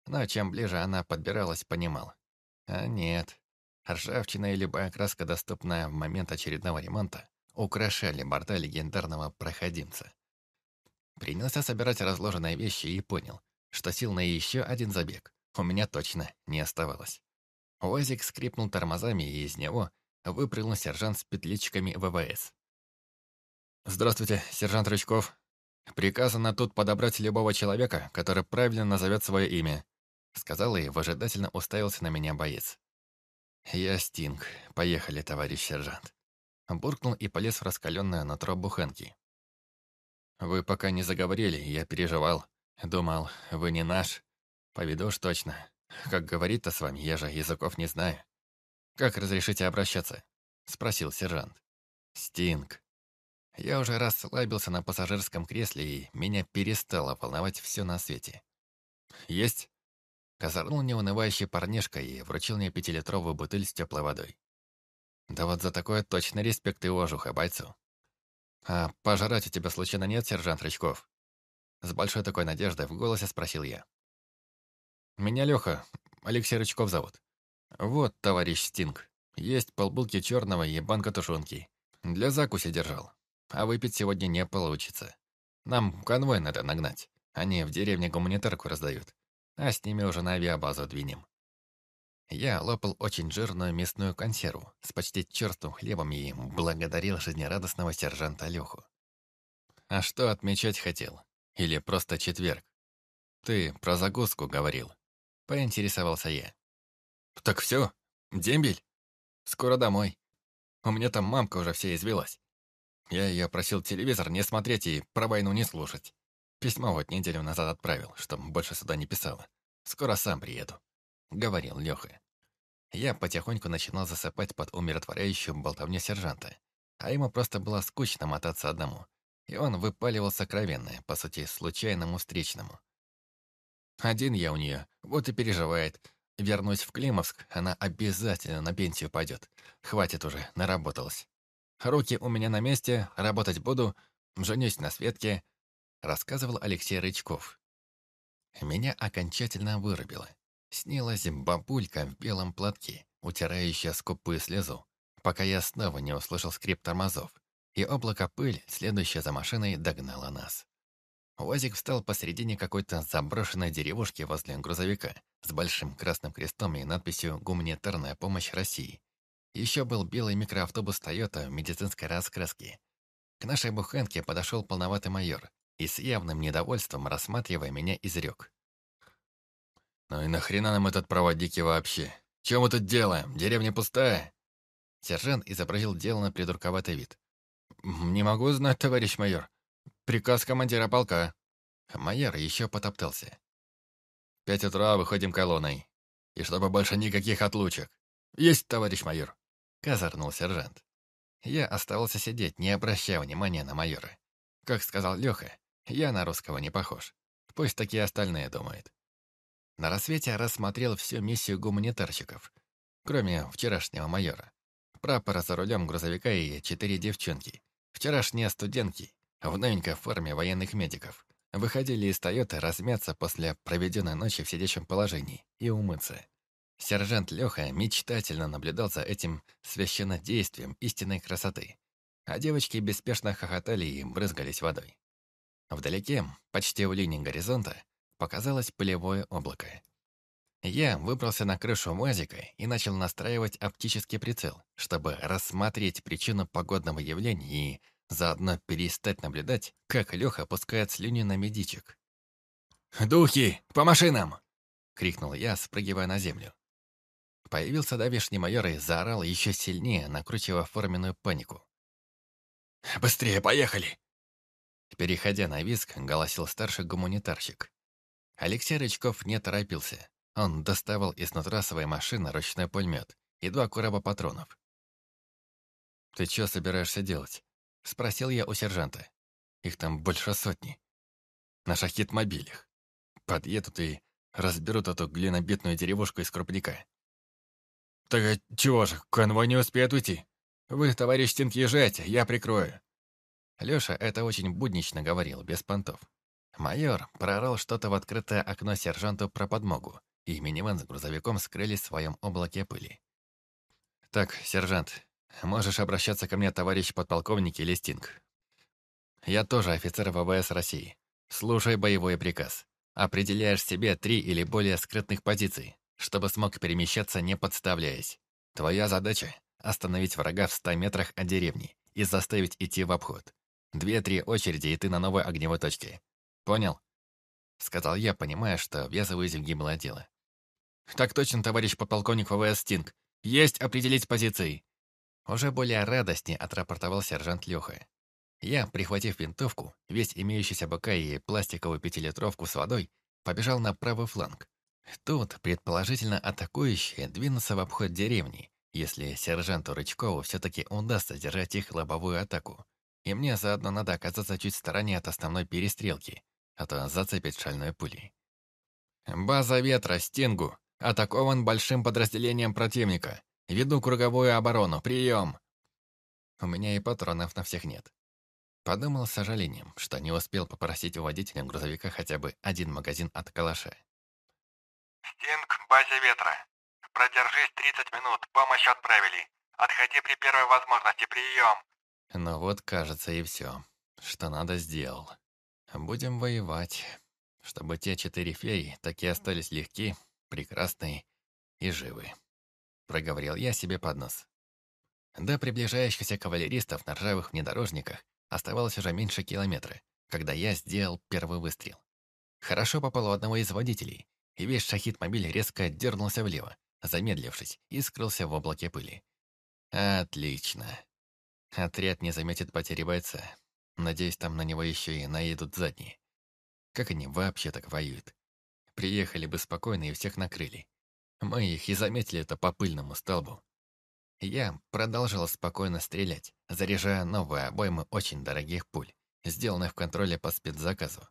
Но чем ближе она подбиралась, понимал. А нет. Ржавчина и любая краска, доступная в момент очередного ремонта, украшали борта легендарного проходимца. Принялся собирать разложенные вещи и понял, что сил на еще один забег у меня точно не оставалось. УАЗик скрипнул тормозами, и из него выпрыгнул сержант с петличками ВВС. «Здравствуйте, сержант Рычков. Приказано тут подобрать любого человека, который правильно назовет свое имя», сказал и выжидательно уставился на меня боец. «Я Стинг. Поехали, товарищ сержант». Буркнул и полез в раскаленное нутро буханки. «Вы пока не заговорили, я переживал. Думал, вы не наш. По виду уж точно. Как говорить-то с вами, я же языков не знаю. Как разрешите обращаться? Спросил сержант. Стинг. Я уже расслабился на пассажирском кресле, и меня перестало волновать все на свете. Есть? Козырнул неунывающий парнишка и вручил мне пятилитровую бутыль с теплой водой. Да вот за такое точно респект и уважуха бойцу. А пожрать у тебя случайно нет, сержант Рычков? С большой такой надеждой в голосе спросил я. «Меня Леха, Алексей Рычков зовут. Вот, товарищ Стинг, есть полбулки черного и банка тушенки. Для закуси держал. А выпить сегодня не получится. Нам конвой надо нагнать. Они в деревне гуманитарку раздают. А с ними уже на авиабазу двинем». Я лопал очень жирную мясную консерву с почти черствым хлебом и благодарил жизнерадостного сержанта Леху. А что отмечать хотел? Или просто четверг? Ты про загрузку говорил. Поинтересовался я. Так все, дембель. Скоро домой. У меня там мамка уже вся извелась. Я ее просил телевизор не смотреть и про войну не слушать. Письмо вот неделю назад отправил, чтоб больше сюда не писала. Скоро сам приеду», — говорил Леха. Я потихоньку начинал засыпать под умиротворяющую болтовню сержанта, а ему просто было скучно мотаться одному, и он выпаливал сокровенное, по сути, случайному встречному. Один я у нее, вот и переживает. Вернусь в Климовск, она обязательно на пенсию пойдет. Хватит уже, наработалась. Руки у меня на месте, работать буду, женюсь на Светке, рассказывал Алексей Рычков. Меня окончательно вырубило. Снилась бабулька в белом платке, утирающая скупую слезу, пока я снова не услышал скрип тормозов и облако пыль, следующее за машиной, догнало нас. УАЗик встал посредине какой-то заброшенной деревушки возле грузовика с большим красным крестом и надписью «Гуманитарная помощь России». Еще был белый микроавтобус «Тойота» в медицинской раскраске. К нашей буханке подошел полноватый майор и с явным недовольством, рассматривая меня, изрек. «Ну и нахрена нам этот проводники вообще? Чем мы тут делаем? Деревня пустая?» Сержант изобразил деланно придурковатый вид. «Не могу знать, товарищ майор. Приказ командира полка». Майор еще потоптался. «Пять утра выходим колонной. И чтобы больше никаких отлучек. Есть, товарищ майор!» Казарнул сержант. Я оставался сидеть, не обращая внимания на майора. Как сказал Леха, я на русского не похож. Пусть такие остальные думают. На рассвете рассмотрел всю миссию гуманитарщиков, кроме вчерашнего майора. Прапора за рулем грузовика и четыре девчонки. Вчерашние студентки в новенькой форме военных медиков. Выходили из Тойоты размяться после проведенной ночи в сидячем положении и умыться. Сержант Леха мечтательно наблюдал за этим священнодействием истинной красоты, а девочки беспешно хохотали и брызгались водой. Вдалеке, почти у линии горизонта, показалось пылевое облако. Я выбрался на крышу УАЗика и начал настраивать оптический прицел, чтобы рассмотреть причину погодного явления и заодно перестать наблюдать, как Леха опускает слюни на медичек. «Духи, по машинам!» — крикнул я, спрыгивая на землю. Появился давишний майор и заорал еще сильнее, накручивая форменную панику. «Быстрее, поехали!» Переходя на виск, голосил старший гуманитарщик. Алексей Рычков не торопился. Он доставал из нутра своей машины ручной пулемет и два короба патронов. «Ты что собираешься делать?» — спросил я у сержанта. «Их там больше сотни. На шахит-мобилях. Подъедут и разберут эту глинобитную деревушку из крупника. «Так а чего же, конвой не успеет уйти? Вы, товарищ Стинг, езжайте, я прикрою». Лёша это очень буднично говорил, без понтов. Майор проорал что-то в открытое окно сержанту про подмогу, и минивэн с грузовиком скрылись в своем облаке пыли. «Так, сержант, можешь обращаться ко мне, товарищ подполковник или Стинг. Я тоже офицер ВВС России. Слушай боевой приказ. Определяешь себе три или более скрытных позиций чтобы смог перемещаться, не подставляясь. Твоя задача — остановить врага в ста метрах от деревни и заставить идти в обход. Две-три очереди, и ты на новой огневой точке. Понял?» Сказал я, понимая, что ввязываюсь в гиблое дело. «Так точно, товарищ подполковник ВВС Стинг. Есть определить позиции!» Уже более радостнее отрапортовал сержант Леха. Я, прихватив винтовку, весь имеющийся БК и пластиковую пятилитровку с водой, побежал на правый фланг, Тут, предположительно, атакующие двинутся в обход деревни, если сержанту Рычкову все-таки удастся держать их лобовую атаку. И мне заодно надо оказаться чуть в стороне от основной перестрелки, а то зацепит шальной пулей. «База ветра, Стингу, атакован большим подразделением противника. Веду круговую оборону, прием!» У меня и патронов на всех нет. Подумал с сожалением, что не успел попросить у водителя грузовика хотя бы один магазин от калаша. «Стинг, базе ветра. Продержись 30 минут, помощь отправили. Отходи при первой возможности, прием!» Ну вот, кажется, и все. Что надо, сделал. Будем воевать, чтобы те четыре феи таки остались легки, прекрасные и живы. Проговорил я себе под нос. До приближающихся кавалеристов на ржавых внедорожниках оставалось уже меньше километра, когда я сделал первый выстрел. Хорошо попало одного из водителей, и весь шахид-мобиль резко дернулся влево, замедлившись, и скрылся в облаке пыли. Отлично. Отряд не заметит потери бойца. Надеюсь, там на него еще и наедут задние. Как они вообще так воюют? Приехали бы спокойно и всех накрыли. Мы их и заметили это по пыльному столбу. Я продолжил спокойно стрелять, заряжая новые обоймы очень дорогих пуль, сделанных в контроле по спецзаказу.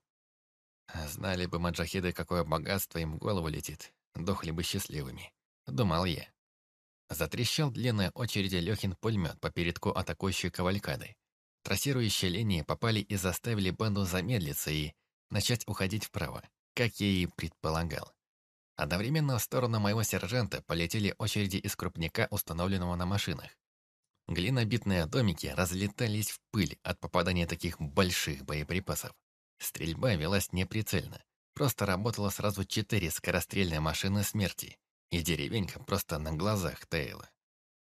Знали бы маджахиды, какое богатство им в голову летит, дохли бы счастливыми. Думал я. Затрещал длинная очередь Лехин пулемет по передку атакующей кавалькады. Трассирующие линии попали и заставили банду замедлиться и начать уходить вправо, как я и предполагал. Одновременно в сторону моего сержанта полетели очереди из крупника, установленного на машинах. Глинобитные домики разлетались в пыль от попадания таких больших боеприпасов. Стрельба велась неприцельно. Просто работало сразу четыре скорострельные машины смерти, и деревенька просто на глазах таяла.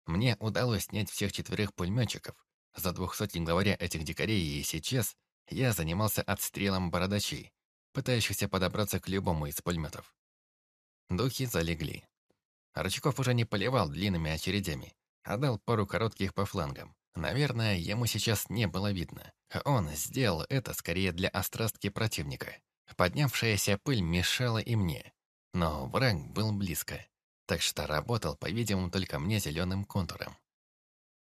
Мне удалось снять всех четверых пулеметчиков. За двух главаря этих дикарей, и сейчас я занимался отстрелом бородачей, пытающихся подобраться к любому из пулеметов. Духи залегли. Рычков уже не поливал длинными очередями, отдал пару коротких по флангам. Наверное, ему сейчас не было видно. Он сделал это скорее для острастки противника. Поднявшаяся пыль мешала и мне. Но враг был близко. Так что работал, по-видимому, только мне зеленым контуром.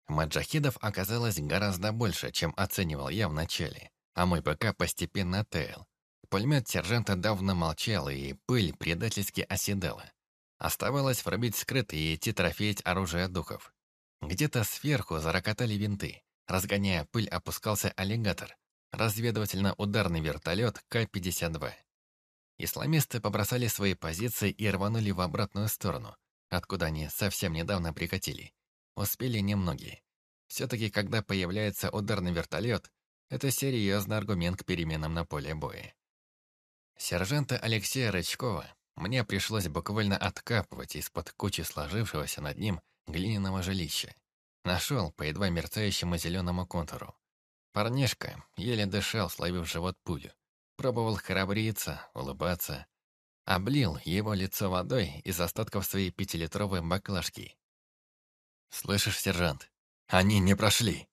Маджахидов оказалось гораздо больше, чем оценивал я в начале, а мой ПК постепенно таял. Пулемет сержанта давно молчал, и пыль предательски оседала. Оставалось врубить скрыт и идти трофеять оружие духов. Где-то сверху зарокотали винты. Разгоняя пыль, опускался аллигатор, разведывательно-ударный вертолет К-52. Исламисты побросали свои позиции и рванули в обратную сторону, откуда они совсем недавно прикатили. Успели немногие. Все-таки, когда появляется ударный вертолет, это серьезный аргумент к переменам на поле боя. Сержанта Алексея Рычкова мне пришлось буквально откапывать из-под кучи сложившегося над ним глиняного жилища. Нашел по едва мерцающему зеленому контуру. Парнишка еле дышал, словив живот пулю. Пробовал храбриться, улыбаться. Облил его лицо водой из остатков своей пятилитровой баклажки. «Слышишь, сержант? Они не прошли.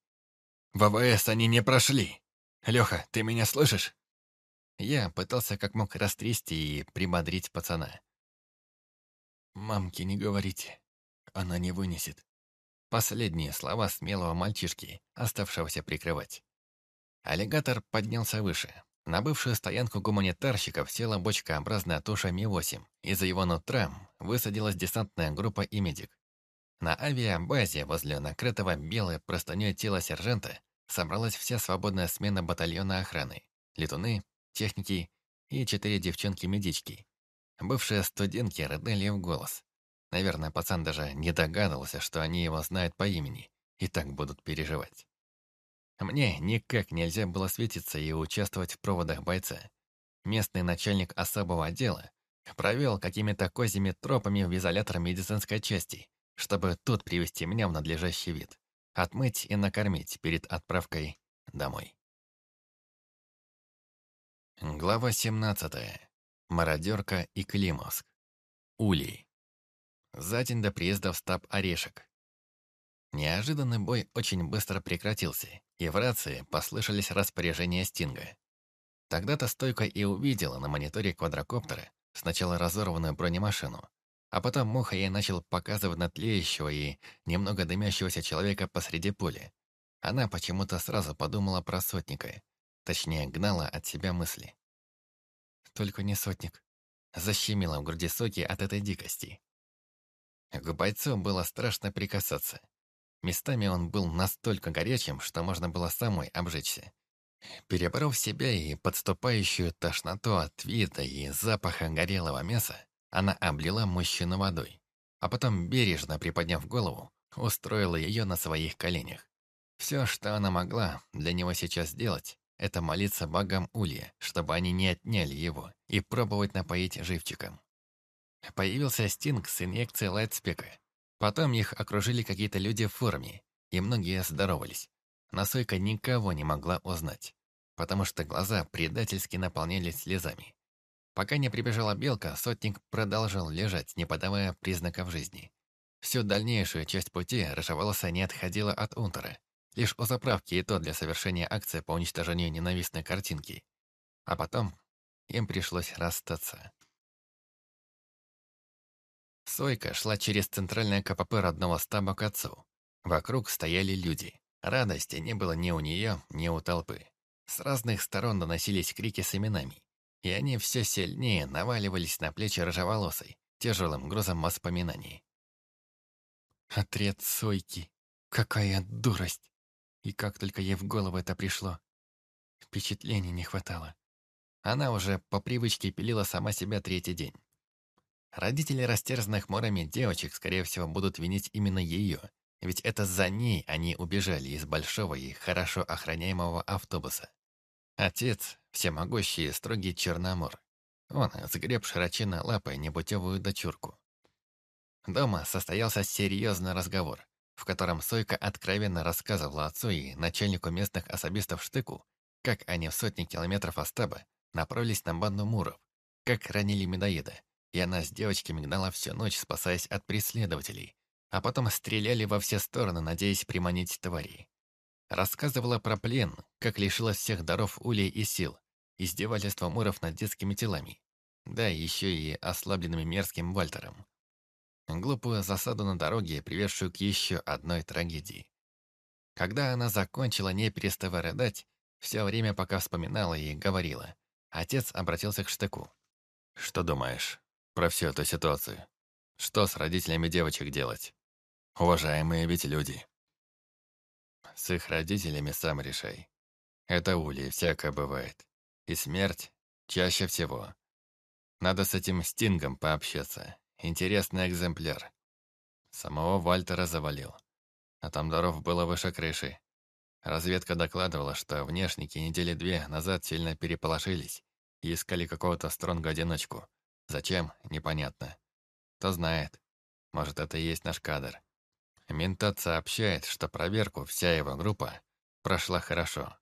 ВВС они не прошли. Леха, ты меня слышишь?» Я пытался как мог растрясти и прибодрить пацана. «Мамке не говорите. Она не вынесет». Последние слова смелого мальчишки, оставшегося прикрывать. Аллигатор поднялся выше. На бывшую стоянку гуманитарщиков села бочкообразная туша Ми-8. Из-за его нутра высадилась десантная группа и медик. На авиабазе возле накрытого белой простыней тела сержанта собралась вся свободная смена батальона охраны. Летуны, техники и четыре девчонки-медички. Бывшие студентки рыдали в голос. Наверное, пацан даже не догадывался, что они его знают по имени и так будут переживать. Мне никак нельзя было светиться и участвовать в проводах бойца. Местный начальник особого отдела провел какими-то козьими тропами в изолятор медицинской части, чтобы тут привести меня в надлежащий вид, отмыть и накормить перед отправкой домой. Глава 17. Мародерка и Климовск. Улей. За день до приезда в стаб Орешек. Неожиданный бой очень быстро прекратился, и в рации послышались распоряжения Стинга. Тогда-то стойко и увидела на мониторе квадрокоптера сначала разорванную бронемашину, а потом Муха ей начал показывать на тлеющего и немного дымящегося человека посреди поля. Она почему-то сразу подумала про сотника, точнее, гнала от себя мысли. Только не сотник. Защемила в груди соки от этой дикости. К бойцу было страшно прикасаться. Местами он был настолько горячим, что можно было самой обжечься. Переборов себя и подступающую тошноту от вида и запаха горелого мяса, она облила мужчину водой, а потом, бережно приподняв голову, устроила ее на своих коленях. Все, что она могла для него сейчас сделать, это молиться богам Улья, чтобы они не отняли его, и пробовать напоить живчиком. Появился Стинг с инъекцией лайтспека. Потом их окружили какие-то люди в форме, и многие здоровались. Насойка никого не могла узнать, потому что глаза предательски наполнялись слезами. Пока не прибежала белка, сотник продолжал лежать, не подавая признаков жизни. Всю дальнейшую часть пути рыжеволоса не отходила от Унтера. Лишь у заправки и то для совершения акции по уничтожению ненавистной картинки. А потом им пришлось расстаться. Сойка шла через центральное КПП родного стаба к отцу. Вокруг стояли люди. Радости не было ни у нее, ни у толпы. С разных сторон доносились крики с именами и они все сильнее наваливались на плечи рыжеволосой, тяжелым грузом воспоминаний. Отряд Сойки. Какая дурость! И как только ей в голову это пришло. Впечатлений не хватало. Она уже по привычке пилила сама себя третий день. Родители растерзанных морами девочек, скорее всего, будут винить именно ее, ведь это за ней они убежали из большого и хорошо охраняемого автобуса. Отец — всемогущий и строгий черномор. Он сгреб широченной лапой непутевую дочурку. Дома состоялся серьезный разговор, в котором Сойка откровенно рассказывала отцу и начальнику местных особистов Штыку, как они в сотни километров от стаба направились на банду Муров, как ранили медоеда, и она с девочками гнала всю ночь, спасаясь от преследователей, а потом стреляли во все стороны, надеясь приманить тварей. Рассказывала про плен, как лишилась всех даров улей и сил, издевательство муров над детскими телами, да еще и ослабленными мерзким Вальтером. Глупую засаду на дороге, приведшую к еще одной трагедии. Когда она закончила, не переставая рыдать, все время пока вспоминала и говорила, отец обратился к штыку. «Что думаешь про всю эту ситуацию? Что с родителями девочек делать? Уважаемые ведь люди». С их родителями сам решай. Это ули, всякое бывает. И смерть чаще всего. Надо с этим Стингом пообщаться. Интересный экземпляр. Самого Вальтера завалил. А там даров было выше крыши. Разведка докладывала, что внешники недели две назад сильно переполошились и искали какого-то стронга-одиночку. Зачем? Непонятно. Кто знает. Может, это и есть наш кадр. Ментат сообщает, что проверку вся его группа прошла хорошо.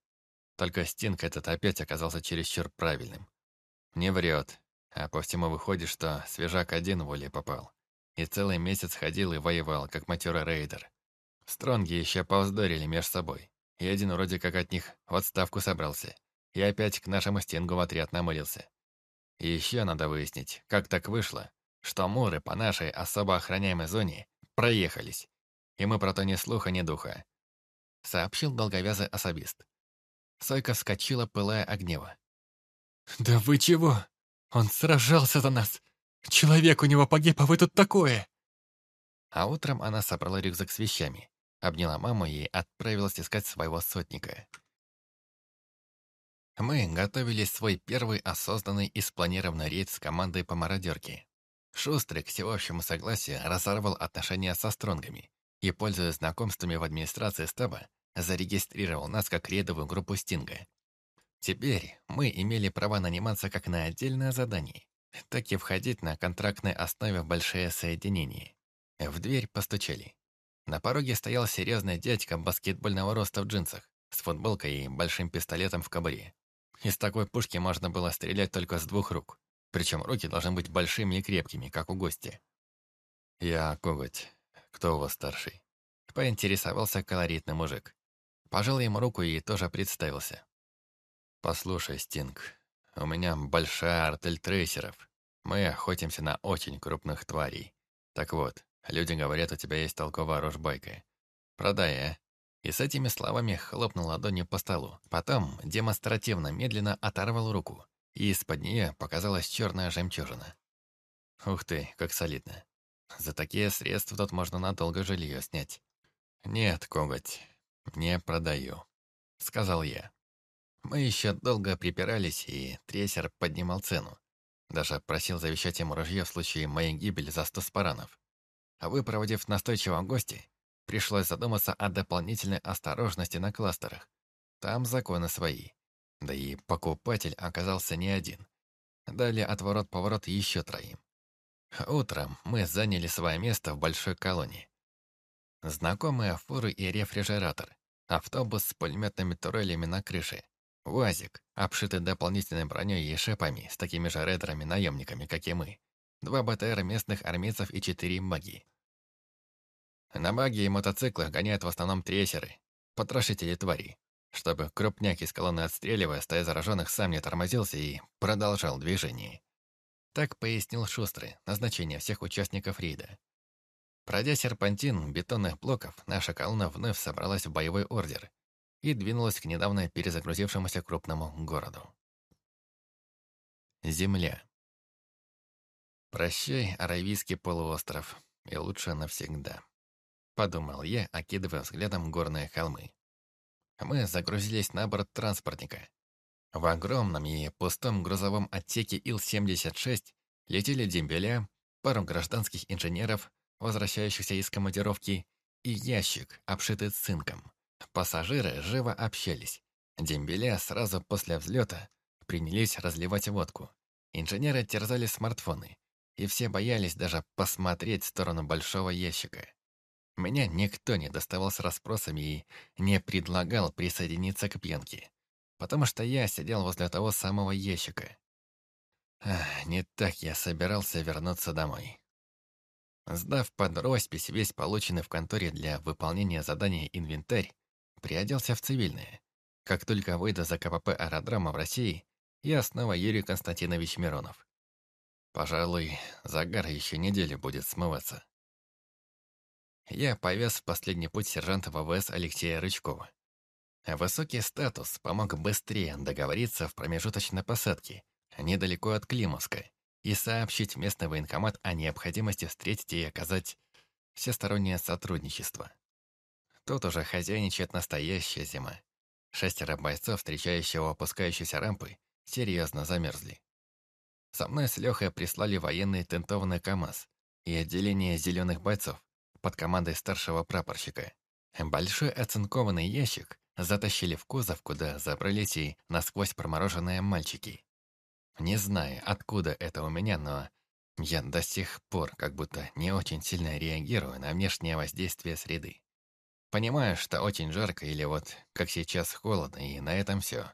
Только Стинг этот опять оказался чересчур правильным. Не врет, а по всему выходит, что свежак один в воле попал. И целый месяц ходил и воевал, как матерый рейдер. Стронги еще повздорили между собой. И один вроде как от них в отставку собрался. И опять к нашему стенгу в отряд намылился. И еще надо выяснить, как так вышло, что муры по нашей особо охраняемой зоне проехались. И мы про то ни слуха, ни духа. Сообщил долговязый особист. Сойка вскочила, пылая от гнева. «Да вы чего? Он сражался за нас! Человек у него погиб, а вы тут такое!» А утром она собрала рюкзак с вещами, обняла маму и отправилась искать своего сотника. Мы готовили свой первый осознанный и спланированный рейд с командой по мародерке. Шустрый, к всеобщему согласию, разорвал отношения со стронгами и, пользуясь знакомствами в администрации стаба, зарегистрировал нас как рейдовую группу Стинга. Теперь мы имели право наниматься как на отдельное задание, так и входить на контрактной основе в большие соединения. В дверь постучали. На пороге стоял серьезный дядька баскетбольного роста в джинсах, с футболкой и большим пистолетом в кобуре. Из такой пушки можно было стрелять только с двух рук, причем руки должны быть большими и крепкими, как у гостя. «Я Коготь. Кто у вас старший?» Поинтересовался колоритный мужик. Пожал ему руку и тоже представился. «Послушай, Стинг, у меня большая артель трейсеров. Мы охотимся на очень крупных тварей. Так вот, Люди говорят, у тебя есть толковая рожбайка. Продай, а?» И с этими словами хлопнул ладонью по столу. Потом демонстративно медленно оторвал руку, и из-под нее показалась черная жемчужина. Ух ты, как солидно. За такие средства тут можно надолго жилье снять. «Нет, коготь, не продаю», — сказал я. Мы еще долго припирались, и трейсер поднимал цену. Даже просил завещать ему ружье в случае моей гибели за сто спаранов. А выпроводив настойчивого гостя, пришлось задуматься о дополнительной осторожности на кластерах. Там законы свои. Да и покупатель оказался не один. Дали отворот-поворот еще троим. Утром мы заняли свое место в большой колонии. Знакомые фуры и рефрижератор, автобус с пулеметными турелями на крыше, УАЗик, обшитый дополнительной броней и шипами с такими же редерами-наемниками, как и мы, два БТР местных армейцев и четыре маги. На маги и мотоциклах гоняют в основном трейсеры, потрошители тварей, чтобы крупняк из колонны отстреливая, стая зараженных сам не тормозился и продолжал движение. Так пояснил Шустрый назначение всех участников рейда. Пройдя серпантин бетонных блоков, наша колонна вновь собралась в боевой ордер и двинулась к недавно перезагрузившемуся крупному городу. Земля. Прощай, Аравийский полуостров, и лучше навсегда. Подумал я, окидывая взглядом горные холмы. Мы загрузились на борт транспортника. В огромном и пустом грузовом отсеке Ил-76 летели дембеля, пару гражданских инженеров, возвращающихся из командировки, и ящик, обшитый цинком. Пассажиры живо общались. Дембеля сразу после взлета принялись разливать водку. Инженеры терзали смартфоны, и все боялись даже посмотреть в сторону большого ящика. Меня никто не доставал с расспросами и не предлагал присоединиться к пьянке, потому что я сидел возле того самого ящика. Ах, не так я собирался вернуться домой. Сдав под роспись весь полученный в конторе для выполнения задания инвентарь, приоделся в цивильное. Как только выйду за КПП аэродрома в России, я снова Юрий Константинович Миронов. Пожалуй, загар еще неделю будет смываться. Я повез в последний путь сержанта ВВС Алексея Рычкова. Высокий статус помог быстрее договориться в промежуточной посадке, недалеко от Климовска, и сообщить местный военкомат о необходимости встретить и оказать всестороннее сотрудничество. Тут уже хозяйничает настоящая зима. Шестеро бойцов, встречающего опускающейся рампы, серьезно замерзли. Со мной с Лехой прислали военный тентованный КАМАЗ и отделение зеленых бойцов под командой старшего прапорщика. Большой оцинкованный ящик затащили в кузов, куда забрались и насквозь промороженные мальчики. Не знаю, откуда это у меня, но я до сих пор как будто не очень сильно реагирую на внешнее воздействие среды. Понимаю, что очень жарко или вот, как сейчас, холодно, и на этом все.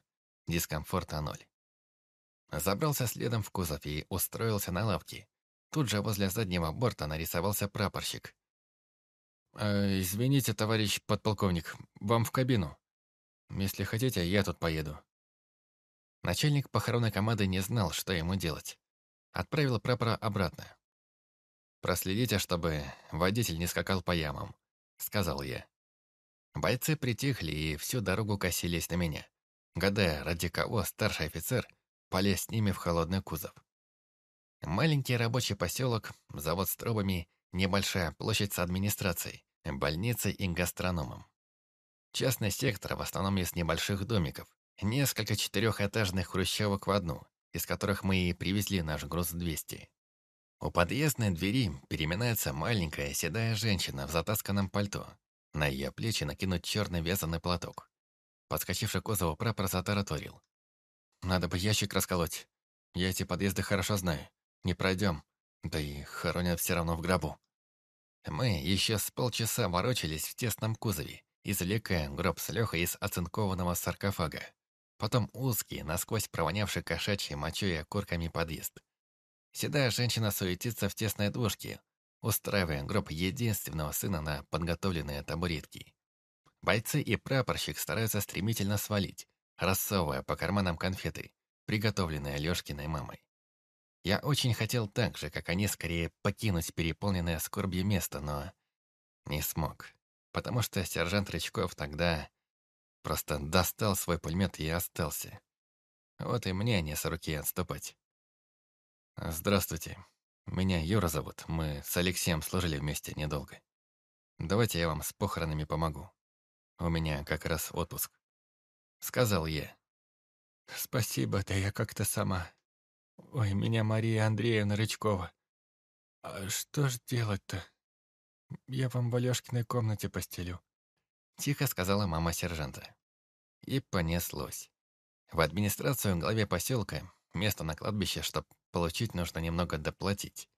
Дискомфорта ноль. Забрался следом в кузов и устроился на лавке. Тут же возле заднего борта нарисовался прапорщик. «Э, «Извините, товарищ подполковник, вам в кабину. Если хотите, я тут поеду». Начальник похоронной команды не знал, что ему делать. Отправил прапора обратно. «Проследите, чтобы водитель не скакал по ямам», — сказал я. Бойцы притихли и всю дорогу косились на меня, гадая, ради кого старший офицер полез с ними в холодный кузов. Маленький рабочий поселок, завод с трубами, небольшая площадь с администрацией, больницей и гастрономом. Частный сектор в основном из небольших домиков, Несколько четырехэтажных хрущевок в одну, из которых мы и привезли наш груз 200. У подъездной двери переминается маленькая седая женщина в затасканном пальто. На ее плечи накинут черный вязаный платок. Подскочивший к кузову прапор затараторил. «Надо бы ящик расколоть. Я эти подъезды хорошо знаю. Не пройдем. Да и хоронят все равно в гробу». Мы еще с полчаса ворочались в тесном кузове, извлекая гроб с Лехой из оцинкованного саркофага. Потом узкий, насквозь провонявший кошачьей мочой и окурками подъезд. Седая женщина суетится в тесной двушке, устраивая гроб единственного сына на подготовленные табуретки. Бойцы и прапорщик стараются стремительно свалить, рассовывая по карманам конфеты, приготовленные Лёшкиной мамой. Я очень хотел так же, как они, скорее покинуть переполненное скорбью место, но не смог, потому что сержант Рычков тогда Просто достал свой пулемет и остался. Вот и мне не с руки отступать. Здравствуйте. Меня Юра зовут. Мы с Алексеем служили вместе недолго. Давайте я вам с похоронами помогу. У меня как раз отпуск. Сказал я. Спасибо, да я как-то сама. Ой, меня Мария Андреевна Рычкова. А что ж делать-то? Я вам в Алёшкиной комнате постелю. Тихо сказала мама сержанта. И понеслось. В администрацию главе поселка, место на кладбище, чтобы получить, нужно немного доплатить.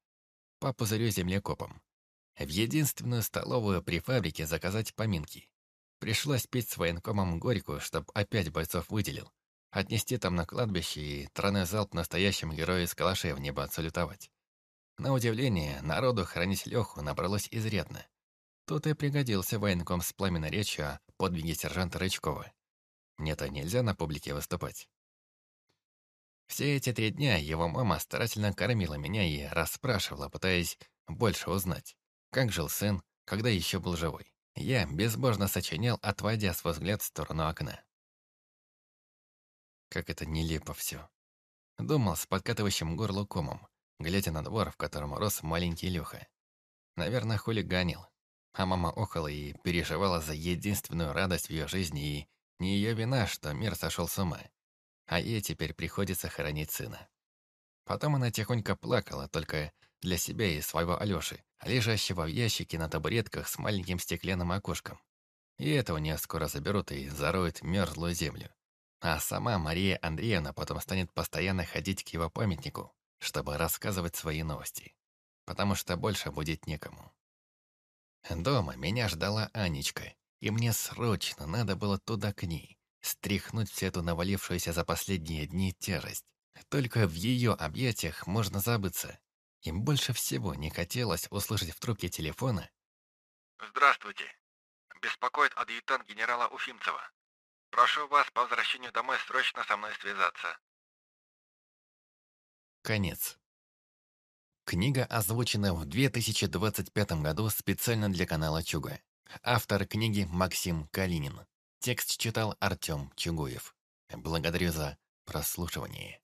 По пузырю землекопом. В единственную столовую при фабрике заказать поминки. Пришлось пить с военкомом горькую, чтобы опять бойцов выделил. Отнести там на кладбище и тройной залп настоящим герою из калашей в небо отсалютовать. На удивление, народу хранить Леху набралось изрядно. Тут и пригодился военком с пламенной речью о подвиге сержанта Рычкова. Мне-то нельзя на публике выступать. Все эти три дня его мама старательно кормила меня и расспрашивала, пытаясь больше узнать, как жил сын, когда еще был живой. Я безбожно сочинял, отводя свой взгляд в сторону окна. Как это нелепо все. Думал с подкатывающим горло комом, глядя на двор, в котором рос маленький Леха. Наверное, хулиганил, а мама охала и переживала за единственную радость в ее жизни и не ее вина, что мир сошел с ума, а ей теперь приходится хоронить сына. Потом она тихонько плакала, только для себя и своего Алёши, лежащего в ящике на табуретках с маленьким стеклянным окошком. И это у нее скоро заберут и зароют мерзлую землю. А сама Мария Андреевна потом станет постоянно ходить к его памятнику, чтобы рассказывать свои новости. Потому что больше будет некому. Дома меня ждала Анечка, и мне срочно надо было туда к ней, стряхнуть всю эту навалившуюся за последние дни тяжесть. Только в ее объятиях можно забыться. И больше всего не хотелось услышать в трубке телефона Здравствуйте. Беспокоит адъютант генерала Уфимцева. Прошу вас по возвращению домой срочно со мной связаться. Конец. Книга озвучена в 2025 году специально для канала Чуга. Автор книги Максим Калинин. Текст читал Артем Чугуев. Благодарю за прослушивание.